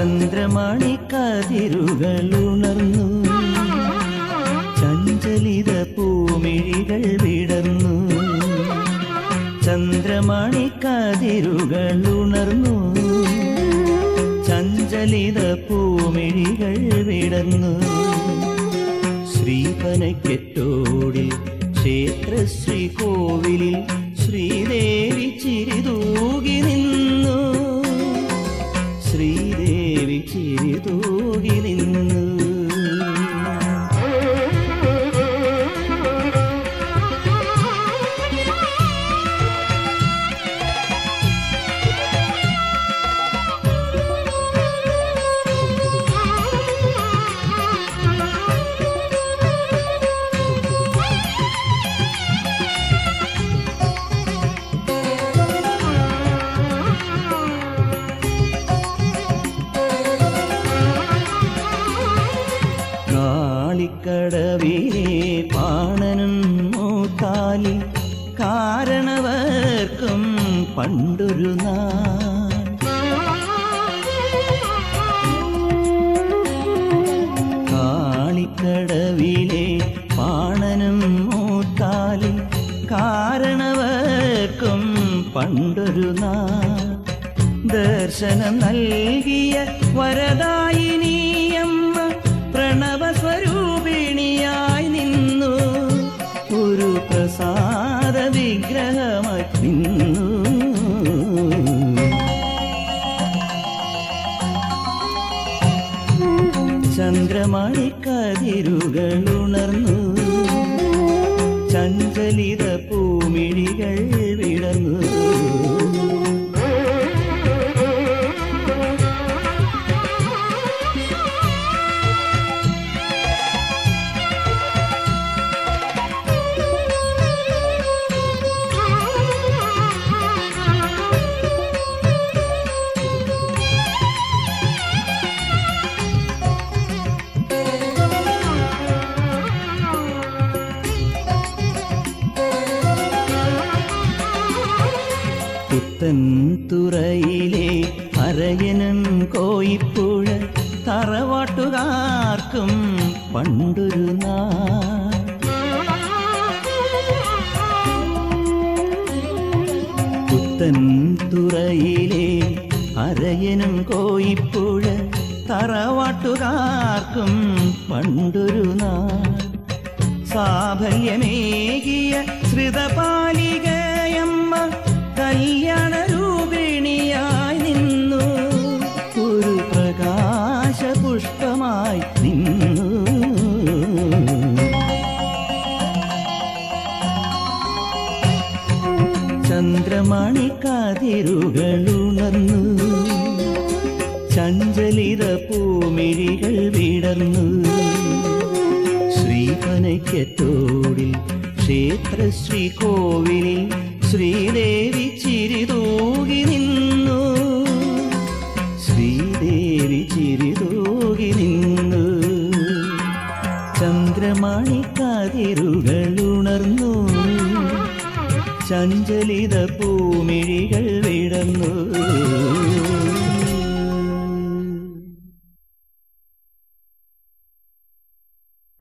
ചന്ദ്രമണി കതിരുകൾ ഉണർന്നു ചഞ്ചലിത പൂമിഴികൾ വിടർന്നു. ചന്ദ്രമണി കതിരുകൾ ഉണർന്നു ചഞ്ചലിത പൂമിഴികൾ വിടർന്നു. ശ്രീപനക്കെട്ടോടിൽ ക്ഷേത്രശ്രീ കോവിലിൽ ശ്രീദേവി ചിരിതൂകി നിന്നു. ശ്രീദേവി ചിരിതൂകി നിന്നു. കാരണവർക്കും പണ്ടൊരു നാൾ. പാണനും മൂത്താലും കാരണവർക്കും പണ്ടൊരു നാൾ. ദർശനം നൽകിയ വരദായിനിയമ്മ വിഗ്രഹമായി നിന്നു ചന്ദ്രമണി കതിരുകൾ ചഞ്ചലിത പൂമിഴികൾ വിടർന്നു. പുത്തൻ തുറയിലെ അരയനും കോയിപ്പുഴ തറവാട്ടുകാർക്കും പണ്ടൊരു നാൾ പുത്തൻ തുറയിലെ അരയനും കോയിപ്പുഴ തറവാട്ടുകാർക്കും പണ്ടൊരു നാൾ സാഫല്യമേകിയ ശ്രിതപാലികയമ്മ കതിരുകൾ ഉണർന്നു ചഞ്ചലിത പൂമിഴികൾ വിടർന്നു ശ്രീപനയ്ക്കത്തോടിൽ ക്ഷേത്രശ്രീ കോവിലിൽ ശ്രീദേവി ചിരിതൂകി നിന്നു. ശ്രീദേവി ചിരിതൂകി നിന്നു. ചന്ദ്രമാണിക്കാതിരുകൾ കതിരുകൾ ഉണർന്നു. ചഞ്ചലിത പൂമിഴികൾ വിടർന്നു.